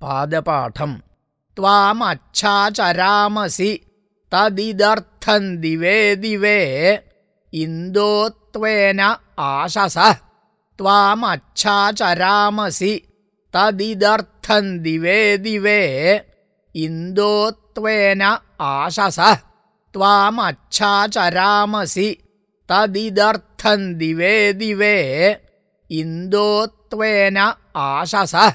പാദപാഠം ത്വാമച്ഛാചരാമസി തദിദർത്ഥം ദിവേ ദിവേ ഇन्दोत्वेन आशसः त्वामच्छाचरामसि तदिदर्थं दिवे दिवे इन्दोत्वेन आशसः त्वामच्छाचरामसि तदिदर्थं दिवे दिवे इन्दोत्वेन आशसः